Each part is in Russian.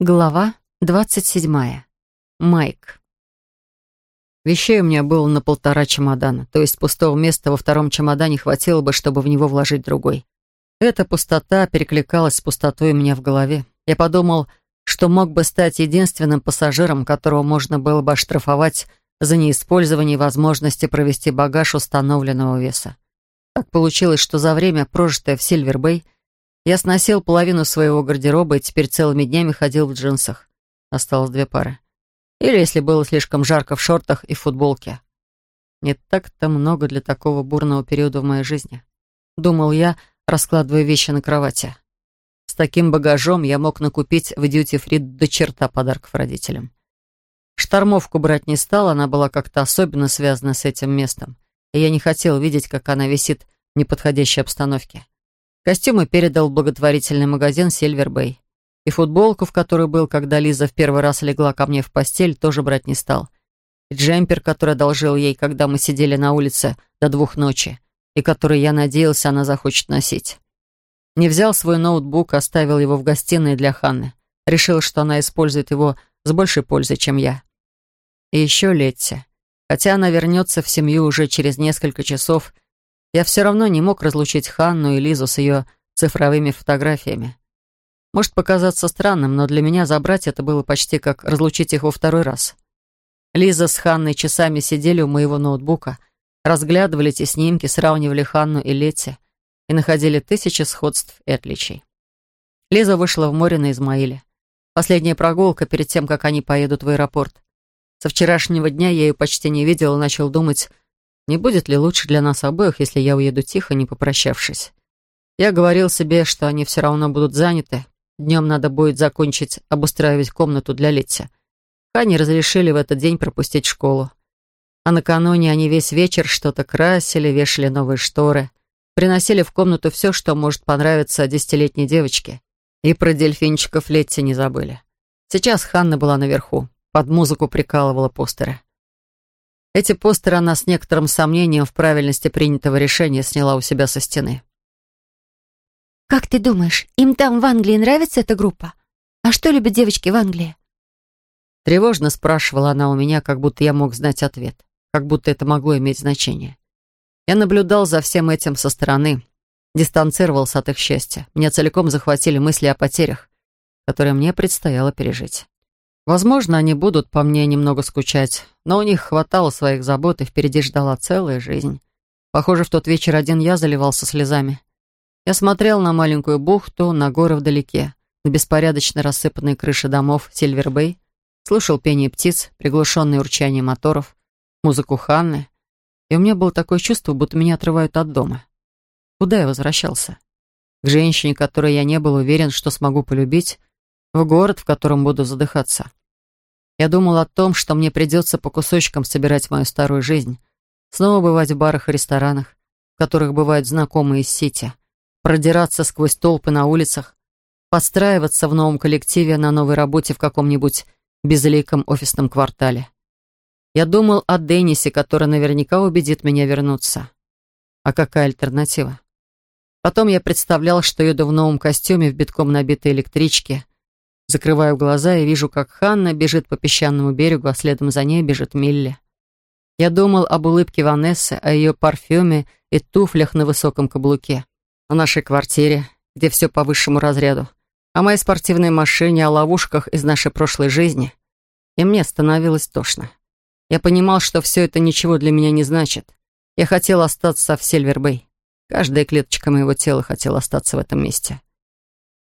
Глава двадцать седьмая. Майк. Вещей у меня было на полтора чемодана, то есть пустого места во втором чемодане хватило бы, чтобы в него вложить другой. Эта пустота перекликалась с пустотой у меня в голове. Я подумал, что мог бы стать единственным пассажиром, которого можно было бы оштрафовать за неиспользование возможности провести багаж установленного веса. Так получилось, что за время, прожитое в Сильвербэй, я сносил половину своего гардероба и теперь целыми днями ходил в джинсах. Осталось две пары. Или, если было слишком жарко, в шортах и футболке. Не так-то много для такого бурного периода в моей жизни. Думал я, раскладывая вещи на кровати. С таким багажом я мог накупить в дьюти-фри до черта подарков родителям. Штормовку брать не стал, она была как-то особенно связана с этим местом, и я не хотел видеть, как она висит в неподходящей обстановке. Костюмы передал благотворительный магазин «Сильвер Бэй». И футболку, в которой был, когда Лиза в первый раз легла ко мне в постель, тоже брать не стал. И джемпер, который одолжил ей, когда мы сидели на улице до двух ночи, и который, я надеялся, она захочет носить. Не взял свой ноутбук, оставил его в гостиной для Ханны. Решил, что она использует его с большей пользой, чем я. И еще Летти. Хотя она вернется в семью уже через несколько часов, я все равно не мог разлучить Ханну и Лизу с ее цифровыми фотографиями. Может показаться странным, но для меня забрать это было почти как разлучить их во второй раз. Лиза с Ханной часами сидели у моего ноутбука, разглядывали эти снимки, сравнивали Ханну и Летти и находили тысячи сходств и отличий. Лиза вышла в море на Измаиле. Последняя прогулка перед тем, как они поедут в аэропорт. Со вчерашнего дня я ее почти не видел и начал думать, не будет ли лучше для нас обоих, если я уеду тихо, не попрощавшись? Я говорил себе, что они все равно будут заняты. Днем надо будет закончить обустраивать комнату для Летти. Хане разрешили в этот день пропустить школу. А накануне они весь вечер что-то красили, вешали новые шторы, приносили в комнату все, что может понравиться десятилетней девочке. И про дельфинчиков Летти не забыли. Сейчас Ханна была наверху, под музыку прикалывала постеры. Эти постеры она с некоторым сомнением в правильности принятого решения сняла у себя со стены. «Как ты думаешь, им там в Англии нравится эта группа? А что любят девочки в Англии?» Тревожно спрашивала она у меня, как будто я мог знать ответ, как будто это могло иметь значение. Я наблюдал за всем этим со стороны, дистанцировался от их счастья. Меня целиком захватили мысли о потерях, которые мне предстояло пережить. Возможно, они будут по мне немного скучать, но у них хватало своих забот, и впереди ждала целая жизнь. Похоже, в тот вечер один я заливался слезами. Я смотрел на маленькую бухту, на горы вдалеке, на беспорядочно рассыпанные крыши домов Сильвербэй, слушал пение птиц, приглушенное урчание моторов, музыку Ханны, и у меня было такое чувство, будто меня отрывают от дома. Куда я возвращался? К женщине, которой я не был уверен, что смогу полюбить, в город, в котором буду задыхаться. Я думал о том, что мне придется по кусочкам собирать мою старую жизнь, снова бывать в барах и ресторанах, в которых бывают знакомые из сети, продираться сквозь толпы на улицах, подстраиваться в новом коллективе на новой работе в каком-нибудь безликом офисном квартале. Я думал о Деннисе, который наверняка убедит меня вернуться. А какая альтернатива? Потом я представлял, что еду в новом костюме в битком набитой электричке, Закрываю глаза и вижу, как Ханна бежит по песчаному берегу, а следом за ней бежит Милли. Я думал об улыбке Ванессы, о ее парфюме и туфлях на высоком каблуке, о нашей квартире, где все по высшему разряду, о моей спортивной машине, о ловушках из нашей прошлой жизни. И мне становилось тошно. Я понимал, что все это ничего для меня не значит. Я хотел остаться в Сильвербэй. Каждая клеточка моего тела хотела остаться в этом месте.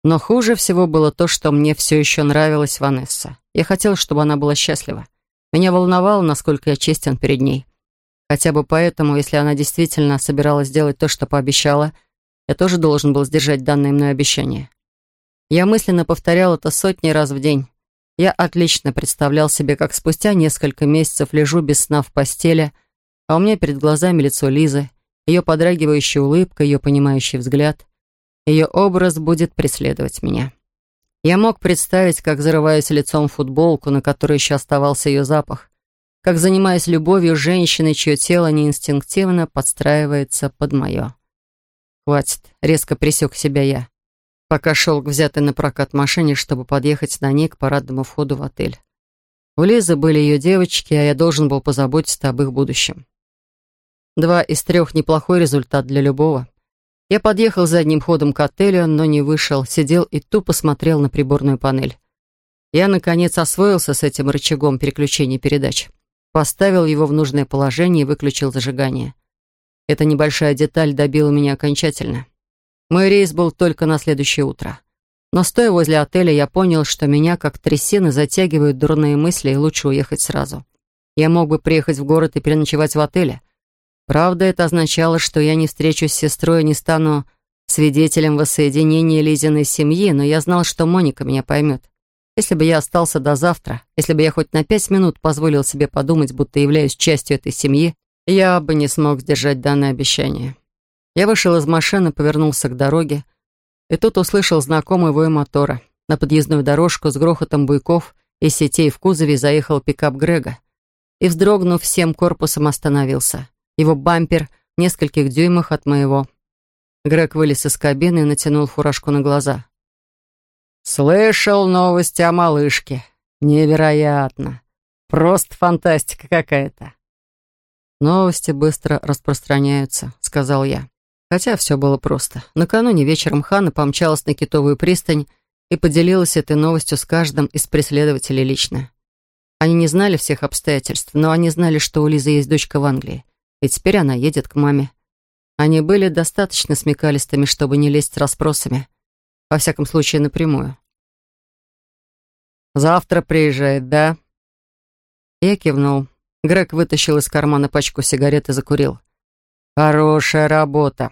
Но хуже всего было то, что мне все еще нравилась Ванесса. Я хотел, чтобы она была счастлива. Меня волновало, насколько я честен перед ней. Хотя бы поэтому, если она действительно собиралась сделать то, что пообещала, я тоже должен был сдержать данное мной обещание. Я мысленно повторял это сотни раз в день. Я отлично представлял себе, как спустя несколько месяцев лежу без сна в постели, а у меня перед глазами лицо Лизы, ее подрагивающая улыбка, ее понимающий взгляд. Ее образ будет преследовать меня. Я мог представить, как зарываюсь лицом в футболку, на которой еще оставался ее запах, как занимаюсь любовью с женщиной, чье тело неинстинктивно подстраивается под мое. «Хватит», — резко присек себя я. пока шел к взятой на прокат машине, чтобы подъехать на ней к парадному входу в отель. У Лизы были ее девочки, а я должен был позаботиться об их будущем. Два из трех — неплохой результат для любого. Я подъехал задним ходом к отелю, но не вышел, сидел и тупо смотрел на приборную панель. Я, наконец, освоился с этим рычагом переключения передач. Поставил его в нужное положение и выключил зажигание. Эта небольшая деталь добила меня окончательно. Мой рейс был только на следующее утро. Но стоя возле отеля, я понял, что меня, как трясины, затягивают дурные мысли, и лучше уехать сразу. Я мог бы приехать в город и переночевать в отеле. Правда, это означало, что я не встречусь с сестрой и не стану свидетелем воссоединения Лизиной семьи, но я знал, что Моника меня поймет. Если бы я остался до завтра, если бы я хоть на пять минут позволил себе подумать, будто являюсь частью этой семьи, я бы не смог сдержать данное обещание. Я вышел из машины, повернулся к дороге, и тут услышал знакомый вой мотора. На подъездную дорожку с грохотом буйков и сетей в кузове заехал пикап Грега. И, вздрогнув всем корпусом, остановился. Его бампер в нескольких дюймах от моего. Грег вылез из кабины и натянул фуражку на глаза. «Слышал новости о малышке. Невероятно. Просто фантастика какая-то». «Новости быстро распространяются», — сказал я. Хотя все было просто. Накануне вечером Ханна помчалась на Китовую пристань и поделилась этой новостью с каждым из преследователей лично. Они не знали всех обстоятельств, но они знали, что у Лизы есть дочка в Англии, и теперь она едет к маме. Они были достаточно смекалистыми, чтобы не лезть с расспросами. Во всяком случае, напрямую. «Завтра приезжает, да?» Я кивнул. Грег вытащил из кармана пачку сигарет и закурил. «Хорошая работа.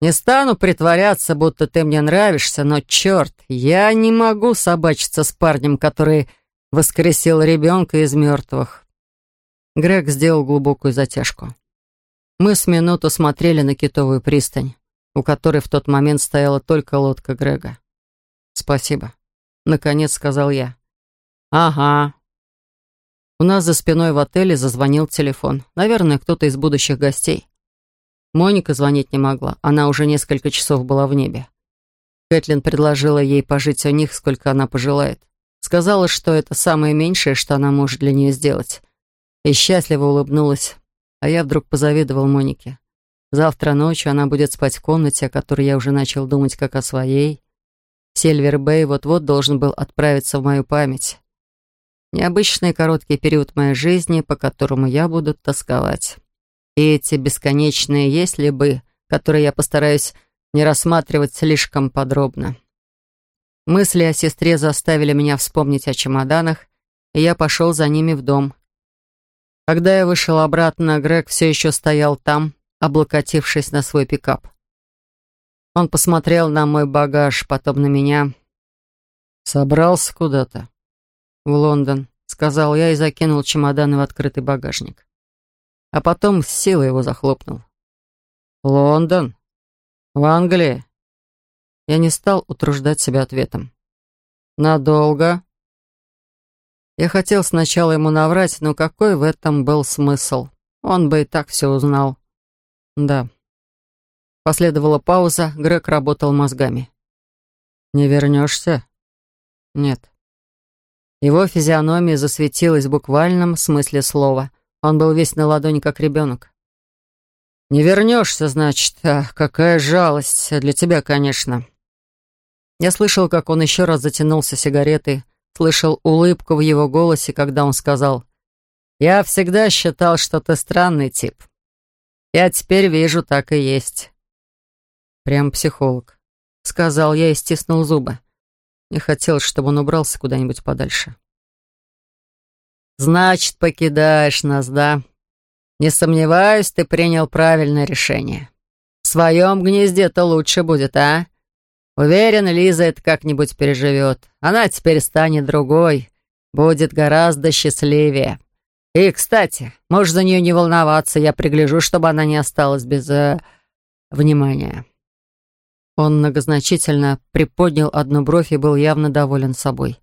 Не стану притворяться, будто ты мне нравишься, но, черт, я не могу собачиться с парнем, который воскресил ребенка из мертвых». Грег сделал глубокую затяжку. Мы с минуту смотрели на китовую пристань, у которой в тот момент стояла только лодка Грега. «Спасибо», — наконец сказал я. «Ага». У нас за спиной в отеле зазвонил телефон. Наверное, кто-то из будущих гостей. Моника звонить не могла, она уже несколько часов была в небе. Кэтлин предложила ей пожить у них, сколько она пожелает. Сказала, что это самое меньшее, что она может для нее сделать. И счастливо улыбнулась. А я вдруг позавидовал Монике. Завтра ночью она будет спать в комнате, о которой я уже начал думать как о своей. Сильвер Бэй вот-вот должен был отправиться в мою память. Необычный короткий период моей жизни, по которому я буду тосковать. И эти бесконечные «если бы», которые я постараюсь не рассматривать слишком подробно. Мысли о сестре заставили меня вспомнить о чемоданах, и я пошел за ними в дом. Когда я вышел обратно, Грег все еще стоял там, облокотившись на свой пикап. Он посмотрел на мой багаж, потом на меня. «Собрался куда-то?» «В Лондон», — сказал я и закинул чемоданы в открытый багажник а потом с силой его захлопнул. «Лондон? В Англии?» Я не стал утруждать себя ответом. «Надолго?» Я хотел сначала ему наврать, но какой в этом был смысл? Он бы и так все узнал. «Да». Последовала пауза, Грег работал мозгами. «Не вернешься?» «Нет». Его физиономия засветилась в буквальном смысле слова — он был весь на ладони, как ребенок. «Не вернешься, значит? Ах, какая жалость. Для тебя, конечно». Я слышал, как он еще раз затянулся сигаретой, слышал улыбку в его голосе, когда он сказал, «Я всегда считал, что ты странный тип. Я теперь вижу, так и есть». «Прям психолог», — сказал я и стиснул зубы. Не хотелось, чтобы он убрался куда-нибудь подальше. «Значит, покидаешь нас, да? Не сомневаюсь, ты принял правильное решение. В своем гнезде-то лучше будет, а? Уверен, Лиза это как-нибудь переживет. Она теперь станет другой, будет гораздо счастливее. И, кстати, можешь за нее не волноваться, я пригляжу, чтобы она не осталась без э, внимания». Он многозначительно приподнял одну бровь и был явно доволен собой.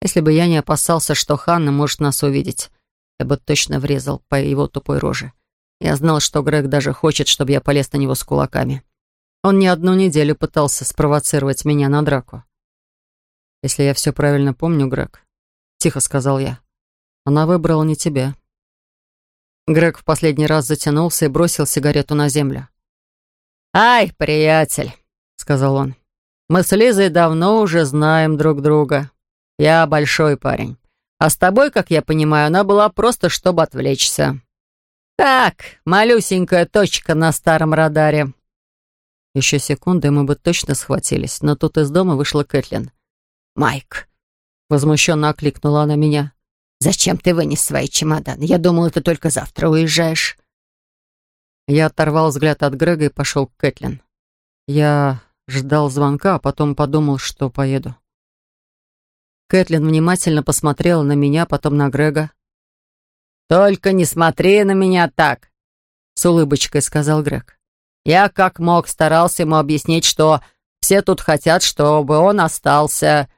Если бы я не опасался, что Ханна может нас увидеть, я бы точно врезал по его тупой роже. Я знал, что Грег даже хочет, чтобы я полез на него с кулаками. Он не одну неделю пытался спровоцировать меня на драку. «Если я все правильно помню, Грег», — тихо сказал я, — «она выбрала не тебя». Грег в последний раз затянулся и бросил сигарету на землю. «Ай, приятель», — сказал он, — «мы с Лизой давно уже знаем друг друга. Я большой парень, а с тобой, как я понимаю, она была просто, чтобы отвлечься. Так, малюсенькая точка на старом радаре». Еще секунды, мы бы точно схватились, но тут из дома вышла Кэтлин. «Майк!» — возмущенно окликнула она меня. «Зачем ты вынес свои чемоданы? Я думала, ты только завтра уезжаешь». Я оторвал взгляд от Грега и пошел к Кэтлин. Я ждал звонка, а потом подумал, что поеду. Кэтлин внимательно посмотрела на меня, потом на Грега. «Только не смотри на меня так!» — с улыбочкой сказал Грег. Я как мог старался ему объяснить, что все тут хотят, чтобы он остался.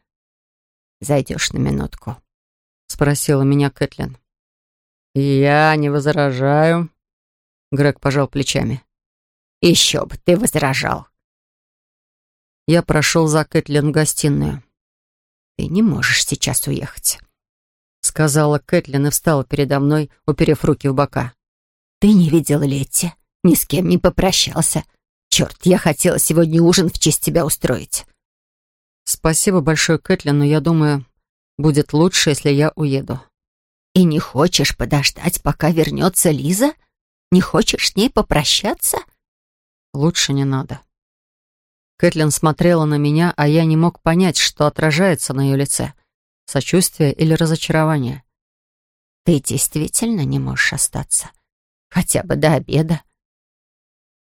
«Зайдешь на минутку?» — спросила меня Кэтлин. «Я не возражаю», — Грег пожал плечами. «Еще бы ты возражал». Я прошел за Кэтлин в гостиную. «Ты не можешь сейчас уехать», — сказала Кэтлин и встала передо мной, уперев руки в бока. «Ты не видел Летти? Ни с кем не попрощался. Черт, я хотела сегодня ужин в честь тебя устроить. Спасибо большое, Кэтлин, но я думаю, будет лучше, если я уеду. И не хочешь подождать, пока вернется Лиза? Не хочешь с ней попрощаться? Лучше не надо. Кэтлин смотрела на меня, а я не мог понять, что отражается на ее лице. Сочувствие или разочарование. Ты действительно не можешь остаться? Хотя бы до обеда?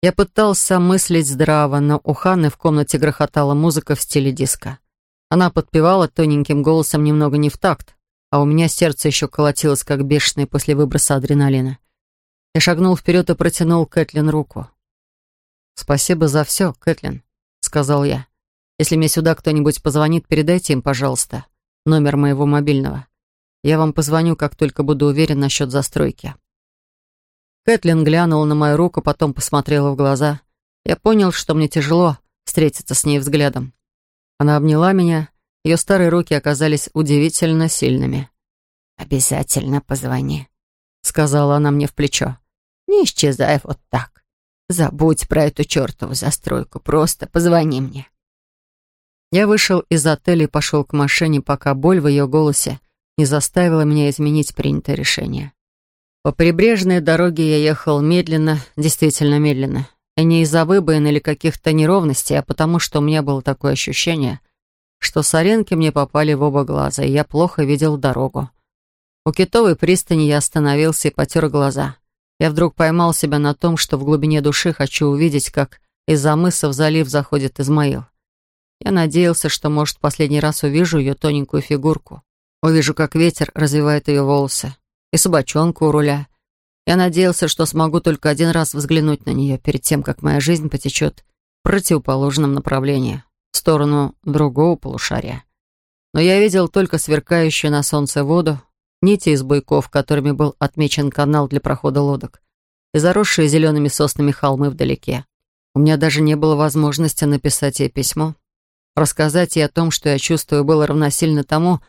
Я пытался мыслить здраво, но у Ханны в комнате грохотала музыка в стиле диска. Она подпевала тоненьким голосом немного не в такт, а у меня сердце еще колотилось, как бешеное после выброса адреналина. Я шагнул вперед и протянул Кэтлин руку. «Спасибо за все, Кэтлин», — сказал я. «Если мне сюда кто-нибудь позвонит, передайте им, пожалуйста, номер моего мобильного. Я вам позвоню, как только буду уверен насчет застройки». Кэтлин глянула на мою руку, потом посмотрела в глаза. Я понял, что мне тяжело встретиться с ней взглядом. Она обняла меня, ее старые руки оказались удивительно сильными. «Обязательно позвони», — сказала она мне в плечо. «Не исчезай вот так. Забудь про эту чертову застройку, просто позвони мне». Я вышел из отеля и пошел к машине, пока боль в ее голосе не заставила меня изменить принятое решение. По прибрежной дороге я ехал медленно, действительно медленно. И не из-за выбоин или каких-то неровностей, а потому что у меня было такое ощущение, что соренки мне попали в оба глаза, и я плохо видел дорогу. У китовой пристани я остановился и потер глаза. Я вдруг поймал себя на том, что в глубине души хочу увидеть, как из-за мыса в залив заходит Измаил. Я надеялся, что, может, последний раз увижу ее тоненькую фигурку. Увижу, как ветер развивает ее волосы и собачонку у руля. Я надеялся, что смогу только один раз взглянуть на нее перед тем, как моя жизнь потечет в противоположном направлении, в сторону другого полушария. Но я видел только сверкающую на солнце воду, нити из буйков, которыми был отмечен канал для прохода лодок, и заросшие зелеными соснами холмы вдалеке. У меня даже не было возможности написать ей письмо. Рассказать ей о том, что я чувствую, было равносильно тому,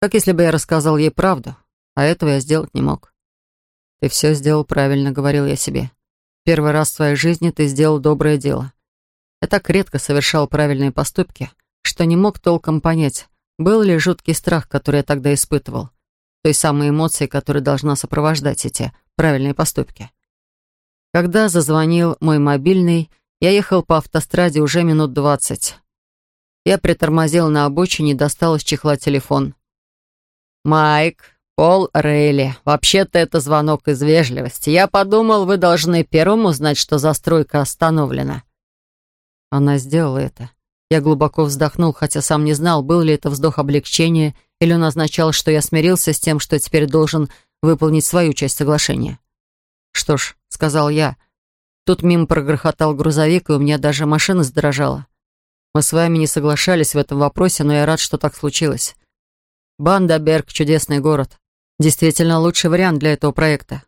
как если бы я рассказал ей правду, а этого я сделать не мог. «Ты все сделал правильно», — говорил я себе. «Первый раз в своей жизни ты сделал доброе дело. Я так редко совершал правильные поступки, что не мог толком понять, был ли жуткий страх, который я тогда испытывал, той самой эмоции, которая должна сопровождать эти правильные поступки. Когда зазвонил мой мобильный, я ехал по автостраде уже минут двадцать. Я притормозил на обочине и достал из чехла телефон. «Майк, «Пол Рейли, вообще-то это звонок из вежливости. Я подумал, вы должны первым узнать, что застройка остановлена». Она сделала это. Я глубоко вздохнул, хотя сам не знал, был ли это вздох облегчения, или он означал, что я смирился с тем, что теперь должен выполнить свою часть соглашения. «Что ж», — сказал я, — тут мимо прогрохотал грузовик, и у меня даже машина задрожала. Мы с вами не соглашались в этом вопросе, но я рад, что так случилось. Бандаберг — чудесный город. Действительно лучший вариант для этого проекта.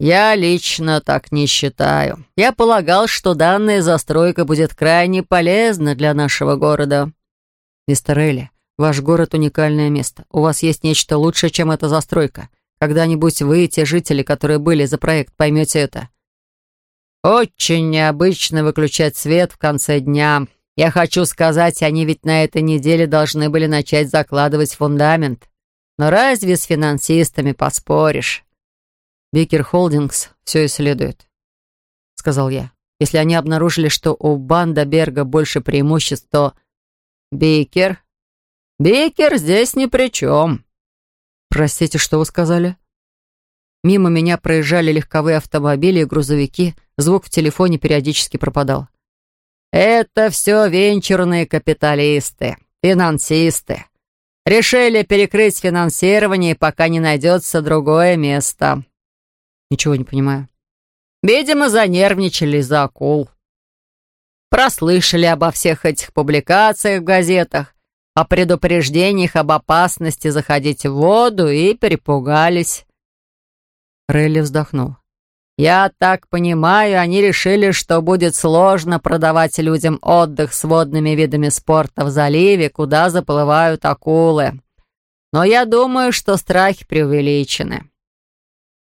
«Я лично так не считаю. Я полагал, что данная застройка будет крайне полезна для нашего города». «Мистер Элли, ваш город — уникальное место. У вас есть нечто лучшее, чем эта застройка. Когда-нибудь вы те жители, которые были за проект, поймете это». «Очень необычно выключать свет в конце дня. Я хочу сказать, они ведь на этой неделе должны были начать закладывать фундамент. Но разве с финансистами поспоришь?» Бикер Холдингс все исследует», — сказал я. «Если они обнаружили, что у Банда Берга больше преимуществ, то...» «Бикер? Бикер здесь ни при чем». «Простите, что вы сказали?» Мимо меня проезжали легковые автомобили и грузовики, звук в телефоне периодически пропадал. «Это все венчурные капиталисты, финансисты. Решили перекрыть финансирование, пока не найдется другое место. Ничего не понимаю. Видимо, занервничали из-за акул. Прослышали обо всех этих публикациях в газетах, о предупреждениях об опасности заходить в воду и перепугались. Релли вздохнул. «Я так понимаю, они решили, что будет сложно продавать людям отдых с водными видами спорта в заливе, куда заплывают акулы. Но я думаю, что страхи преувеличены.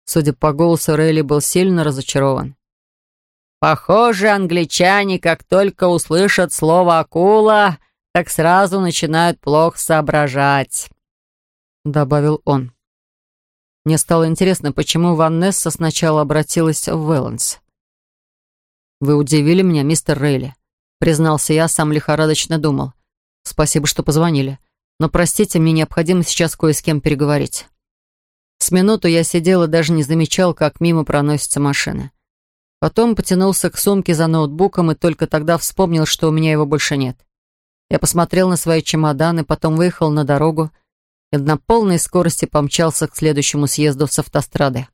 Судя по голосу, Рейли был сильно разочарован. «Похоже, англичане, как только услышат слово «акула», так сразу начинают плохо соображать», — добавил он. Мне стало интересно, почему Ванесса сначала обратилась в Вэланс. «Вы удивили меня, мистер Рейли», — признался я, сам лихорадочно думал. «Спасибо, что позвонили. Но, простите, мне необходимо сейчас кое с кем переговорить». С минуту я сидел и даже не замечал, как мимо проносится машина. Потом потянулся к сумке за ноутбуком и только тогда вспомнил, что у меня его больше нет. Я посмотрел на свои чемоданы, потом выехал на дорогу и на полной скорости помчался к следующему съезду с автострады.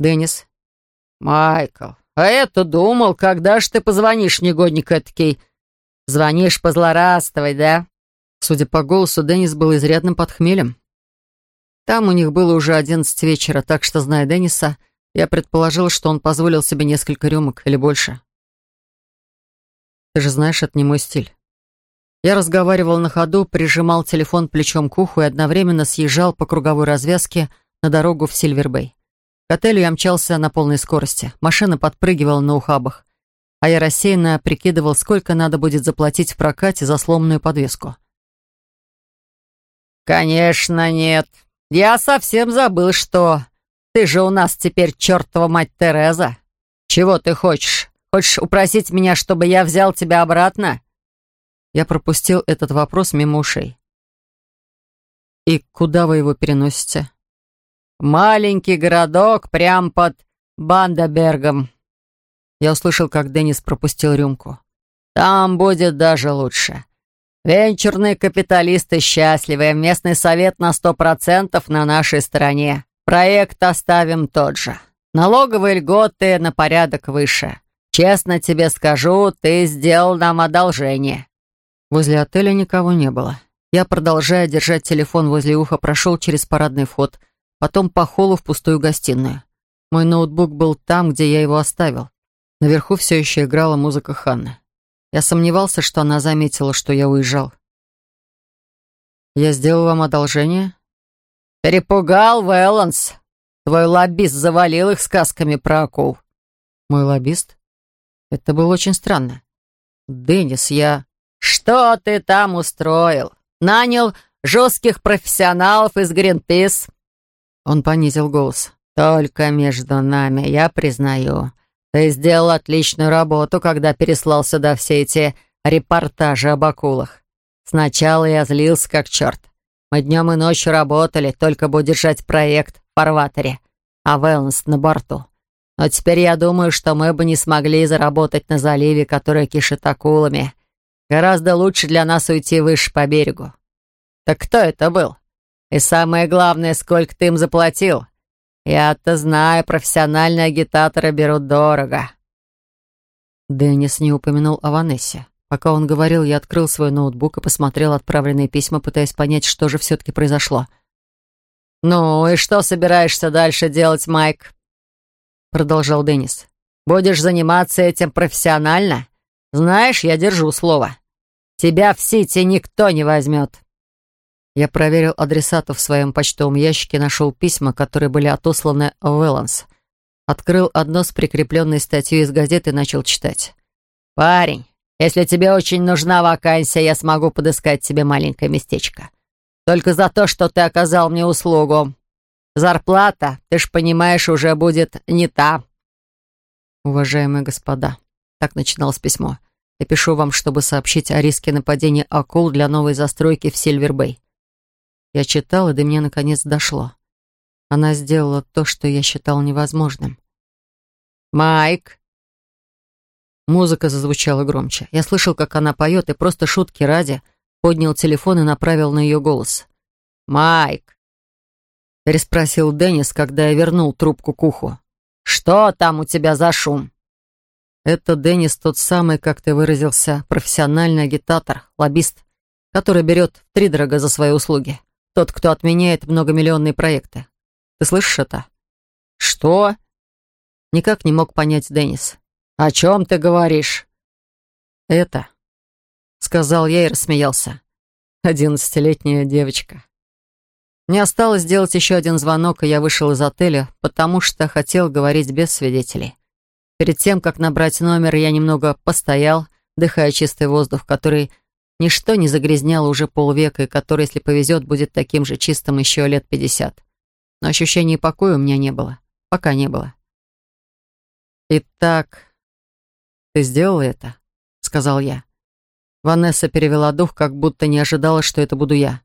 «Деннис?» «Майкл, а это думал, когда ж ты позвонишь, негодник этакий? Звонишь позлорадствовать, да?» Судя по голосу, Деннис был изрядным под хмелем. Там у них было уже одиннадцать вечера, так что, зная Денниса, я предположил, что он позволил себе несколько рюмок или больше. Ты же знаешь, это не мой стиль. Я разговаривал на ходу, прижимал телефон плечом к уху и одновременно съезжал по круговой развязке на дорогу в Сильвербей. К отелю я мчался на полной скорости. Машина подпрыгивала на ухабах, а я рассеянно прикидывал, сколько надо будет заплатить в прокате за сломанную подвеску. «Конечно нет», я совсем забыл, что ты же у нас теперь чертова мать Тереза. Чего ты хочешь? Хочешь упросить меня, чтобы я взял тебя обратно?» Я пропустил этот вопрос мимо ушей. «И куда вы его переносите?» «Маленький городок, прям под Бандабергом». Я услышал, как Деннис пропустил рюмку. «Там будет даже лучше. Венчурные капиталисты счастливы, местный совет на сто процентов на нашей стороне. Проект оставим тот же. Налоговые льготы на порядок выше. Честно тебе скажу, ты сделал нам одолжение». Возле отеля никого не было. Я, продолжая держать телефон возле уха, прошел через парадный вход, потом по холлу в пустую гостиную. Мой ноутбук был там, где я его оставил. Наверху все еще играла музыка Ханны. Я сомневался, что она заметила, что я уезжал. «Я сделал вам одолжение?» «Перепугал, Вэланс. Твой лоббист завалил их сказками про акул». «Мой лоббист?» Это было очень странно. «Деннис, я...» «Что ты там устроил? Нанял жестких профессионалов из Гринпис?» Он понизил голос. «Только между нами, я признаю. Ты сделал отличную работу, когда переслал сюда все эти репортажи об акулах. Сначала я злился как черт. Мы днем и ночью работали, только бы удержать проект в фарватере, а Вэлнс на борту. Но теперь я думаю, что мы бы не смогли заработать на заливе, который кишит акулами. Гораздо лучше для нас уйти выше по берегу. Так кто это был? И самое главное, сколько ты им заплатил? Я-то знаю, профессиональные агитаторы берут дорого. Деннис не упомянул о Ванессе. Пока он говорил, я открыл свой ноутбук и посмотрел отправленные письма, пытаясь понять, что же все-таки произошло. «Ну и что собираешься дальше делать, Майк?» продолжал Деннис. «Будешь заниматься этим профессионально? Знаешь, я держу слово. Тебя в Сити никто не возьмет». Я проверил адресатов в своем почтовом ящике, нашел письма, которые были отосланы в Элланс. Открыл одно с прикрепленной статьей из газеты и начал читать. «Парень, если тебе очень нужна вакансия, я смогу подыскать тебе маленькое местечко. Только за то, что ты оказал мне услугу. Зарплата, ты ж понимаешь, уже будет не та». «Уважаемые господа», — так начиналось письмо, «я пишу вам, чтобы сообщить о риске нападения акул для новой застройки в Сильвербэй. Я читал, и до меня наконец дошло. Она сделала то, что я считал невозможным. «Майк!» Музыка зазвучала громче. Я слышал, как она поет, и просто шутки ради поднял телефон и направил на ее голос. «Майк!» переспросил Деннис, когда я вернул трубку к уху. «Что там у тебя за шум?» Это Деннис тот самый, как ты выразился, профессиональный агитатор, лоббист, который берет втридорога за свои услуги. Тот, кто отменяет многомиллионные проекты. Ты слышишь это?» «Что?» Никак не мог понять Деннис. «О чем ты говоришь?» «Это», — сказал я и рассмеялся. «Одиннадцатилетняя девочка». Мне осталось сделать еще один звонок, и я вышел из отеля, потому что хотел говорить без свидетелей. Перед тем, как набрать номер, я немного постоял, дыхая чистый воздух, который Ничто не загрязняло уже полвека, и который, если повезет, будет таким же чистым еще лет пятьдесят. Но ощущения покоя у меня не было. Пока не было. «Итак, ты сделала это?» — сказал я. Ванесса перевела дух, как будто не ожидала, что это буду я.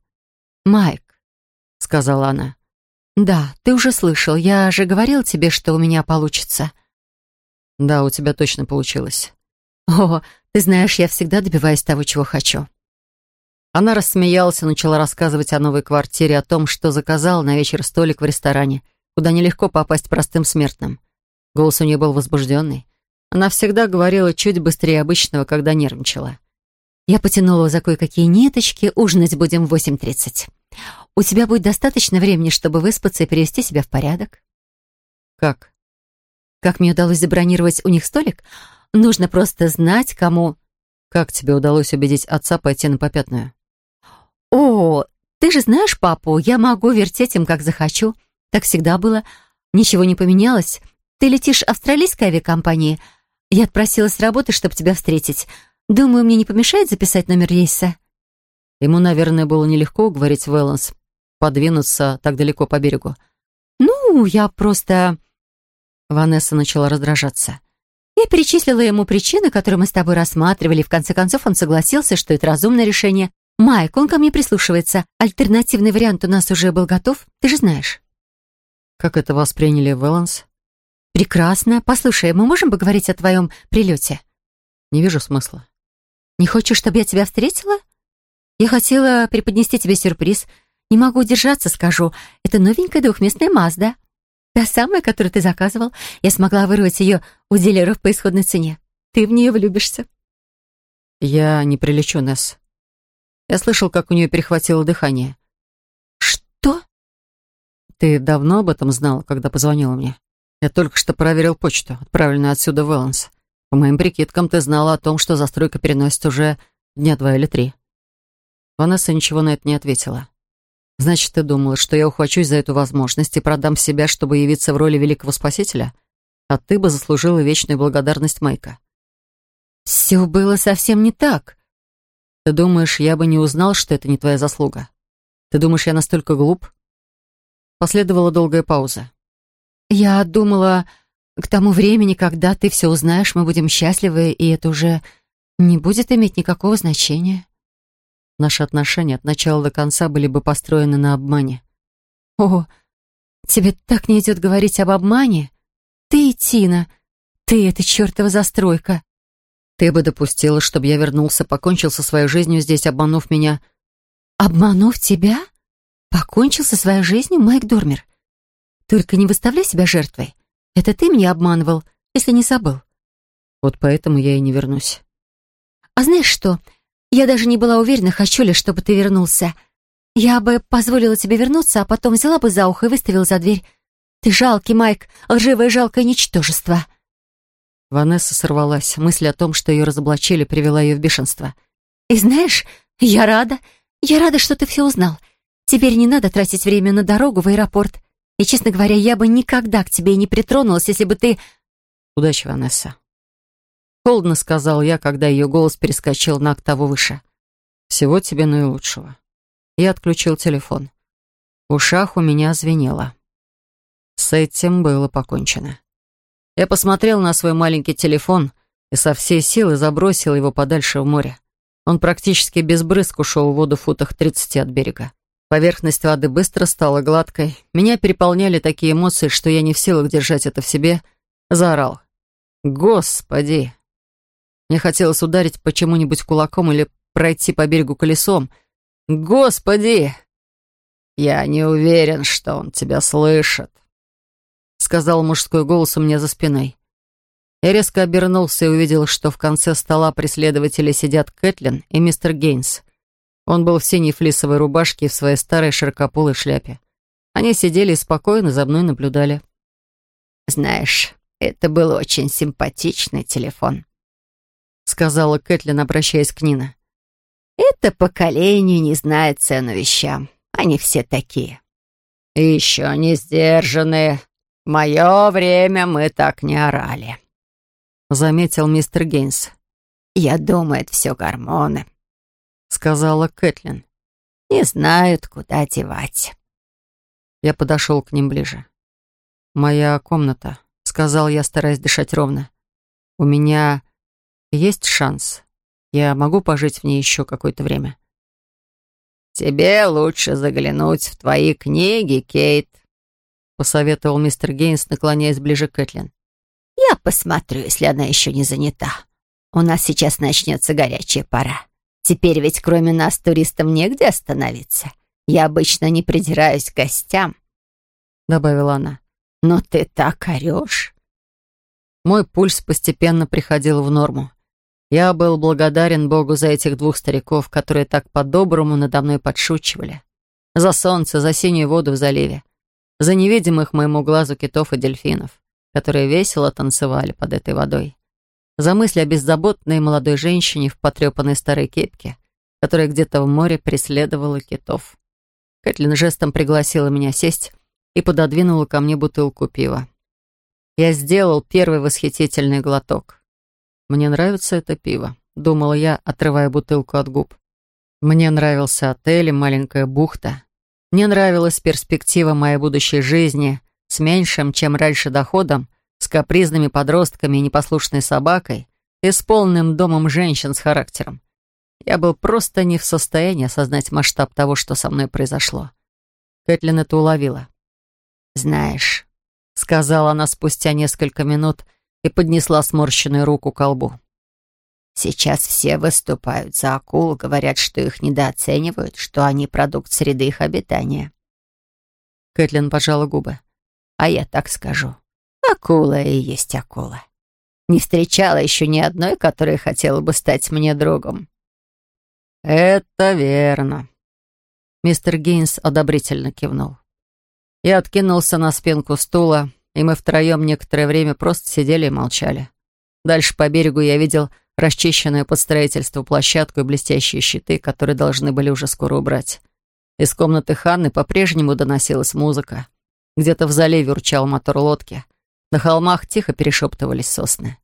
«Майк», — сказала она. «Да, ты уже слышал. Я же говорил тебе, что у меня получится». «Да, у тебя точно получилось». «О, ты знаешь, я всегда добиваюсь того, чего хочу». Она рассмеялась и начала рассказывать о новой квартире, о том, что заказала на вечер столик в ресторане, куда нелегко попасть простым смертным. Голос у нее был возбужденный. Она всегда говорила чуть быстрее обычного, когда нервничала. «Я потянула за кое-какие ниточки, ужинать будем в 8.30. У тебя будет достаточно времени, чтобы выспаться и привести себя в порядок?» «Как?» «Как мне удалось забронировать у них столик?» Нужно просто знать, кому...» «Как тебе удалось убедить отца пойти на попятную?» «О, ты же знаешь папу, я могу вертеть им, как захочу. Так всегда было. Ничего не поменялось. Ты летишь австралийской авиакомпании. Я отпросилась с работы, чтобы тебя встретить. Думаю, мне не помешает записать номер рейса?» Ему, наверное, было нелегко уговорить Вэланс подвинуться так далеко по берегу. «Ну, я просто...» Ванесса начала раздражаться. Я перечислила ему причины, которые мы с тобой рассматривали, и в конце концов он согласился, что это разумное решение. Майк, он ко мне прислушивается. Альтернативный вариант у нас уже был готов, ты же знаешь. Как это восприняли Вэланс? Прекрасно. Послушай, мы можем поговорить о твоем прилете? Не вижу смысла. Не хочешь, чтобы я тебя встретила? Я хотела преподнести тебе сюрприз. Не могу удержаться, скажу. Это новенькая двухместная Мазда. Та самая, которую ты заказывал. Я смогла вырвать ее у дилеров по исходной цене. Ты в нее влюбишься. Я не прилечу, Несс. Я слышал, как у нее перехватило дыхание. Что? Ты давно об этом знала, когда позвонила мне? Я только что проверил почту, отправленную отсюда в Элленс. По моим прикидкам, ты знала о том, что застройка переносит уже дня два или три. Ванесса ничего на это не ответила. Значит, ты думала, что я ухвачусь за эту возможность и продам себя, чтобы явиться в роли великого спасителя? А ты бы заслужила вечную благодарность Майка. Все было совсем не так. Ты думаешь, я бы не узнал, что это не твоя заслуга? Ты думаешь, я настолько глуп? Последовала долгая пауза. Я думала, к тому времени, когда ты все узнаешь, мы будем счастливы, и это уже не будет иметь никакого значения. Наши отношения от начала до конца были бы построены на обмане. О, тебе так не идет говорить об обмане? Ты и Тина, ты — это чертова застройка. Ты бы допустила, чтобы я вернулся, покончил со своей жизнью здесь, обманув меня. Обманув тебя? Покончил со своей жизнью, Майк Дормер? Только не выставляй себя жертвой. Это ты меня обманывал, если не забыл. Вот поэтому я и не вернусь. А знаешь что? Я даже не была уверена, хочу ли, чтобы ты вернулся. Я бы позволила тебе вернуться, а потом взяла бы за ухо и выставила за дверь. Ты жалкий, Майк, лживое жалкое ничтожество». Ванесса сорвалась. Мысль о том, что ее разоблачили, привела ее в бешенство. «И знаешь, я рада. Я рада, что ты все узнал. Теперь не надо тратить время на дорогу в аэропорт. И, честно говоря, я бы никогда к тебе не притронулась, если бы ты...» «Удачи, Ванесса». Холодно сказал я, когда ее голос перескочил на октаву выше. «Всего тебе наилучшего». Я отключил телефон. В ушах у меня звенело. С этим было покончено. Я посмотрел на свой маленький телефон и со всей силы забросил его подальше в море. Он практически без брызг ушел в воду в футах 30 от берега. Поверхность воды быстро стала гладкой. Меня переполняли такие эмоции, что я не в силах держать это в себе. Заорал. «Господи!» Мне хотелось ударить почему-нибудь кулаком или пройти по берегу колесом. «Господи!» «Я не уверен, что он тебя слышит», — сказал мужской голос у меня за спиной. Я резко обернулся и увидел, что в конце стола преследователи сидят Кэтлин и мистер Гейнс. Он был в синей флисовой рубашке и в своей старой широкополой шляпе. Они сидели и спокойно за мной наблюдали. «Знаешь, это был очень симпатичный телефон», — сказала Кэтлин, обращаясь к Нине. «Это поколение не знает цену вещам. Они все такие. Еще не сдержанные. В мое время мы так не орали», — заметил мистер Гейнс. «Я думаю, это все гормоны», сказала Кэтлин. «Не знают, куда девать». Я подошел к ним ближе. «Моя комната», — сказал я, стараясь дышать ровно. «У меня есть шанс. Я могу пожить в ней еще какое-то время». «Тебе лучше заглянуть в твои книги, Кейт», — посоветовал мистер Гейнс, наклоняясь ближе к Кэтлин. «Я посмотрю, если она еще не занята. У нас сейчас начнется горячая пора». Теперь ведь кроме нас туристам негде остановиться. Я обычно не придираюсь к гостям», — добавила она. «Но ты так орешь». Мой пульс постепенно приходил в норму. Я был благодарен Богу за этих двух стариков, которые так по-доброму надо мной подшучивали. За солнце, за синюю воду в заливе, за невидимых моему глазу китов и дельфинов, которые весело танцевали под этой водой за мысль о беззаботной молодой женщине в потрепанной старой кепке, которая где-то в море преследовала китов. Кэтлин жестом пригласила меня сесть и пододвинула ко мне бутылку пива. Я сделал первый восхитительный глоток. «Мне нравится это пиво», — думала я, отрывая бутылку от губ. Мне нравился отель и маленькая бухта. Мне нравилась перспектива моей будущей жизни с меньшим, чем раньше, доходом с капризными подростками и непослушной собакой, и с полным домом женщин с характером. Я был просто не в состоянии осознать масштаб того, что со мной произошло. Кэтлин это уловила. «Знаешь», — сказала она спустя несколько минут и поднесла сморщенную руку к колбу. «Сейчас все выступают за акул, говорят, что их недооценивают, что они продукт среды их обитания». Кэтлин пожала губы. «А я так скажу. Акула и есть акула. Не встречала еще ни одной, которая хотела бы стать мне другом. Это верно. Мистер Гейнс одобрительно кивнул. Я откинулся на спинку стула, и мы втроем некоторое время просто сидели и молчали. Дальше по берегу я видел расчищенную под строительство площадку и блестящие щиты, которые должны были уже скоро убрать. Из комнаты Ханны по-прежнему доносилась музыка. Где-то в заливе урчал мотор лодки. На холмах тихо перешептывались сосны.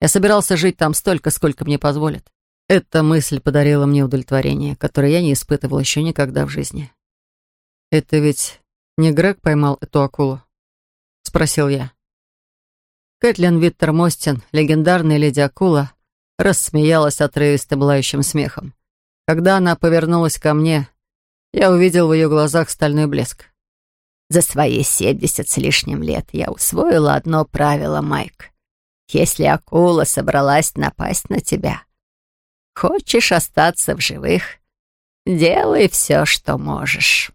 Я собирался жить там столько, сколько мне позволят. Эта мысль подарила мне удовлетворение, которое я не испытывал еще никогда в жизни. «Это ведь не Грег поймал эту акулу?» — спросил я. Кэтлин Виттер Мостин, легендарная леди акула, рассмеялась отрывистым лающим смехом. Когда она повернулась ко мне, я увидел в ее глазах стальной блеск. За свои семьдесят с лишним лет я усвоила одно правило, Майк. Если акула собралась напасть на тебя, хочешь остаться в живых, делай все, что можешь.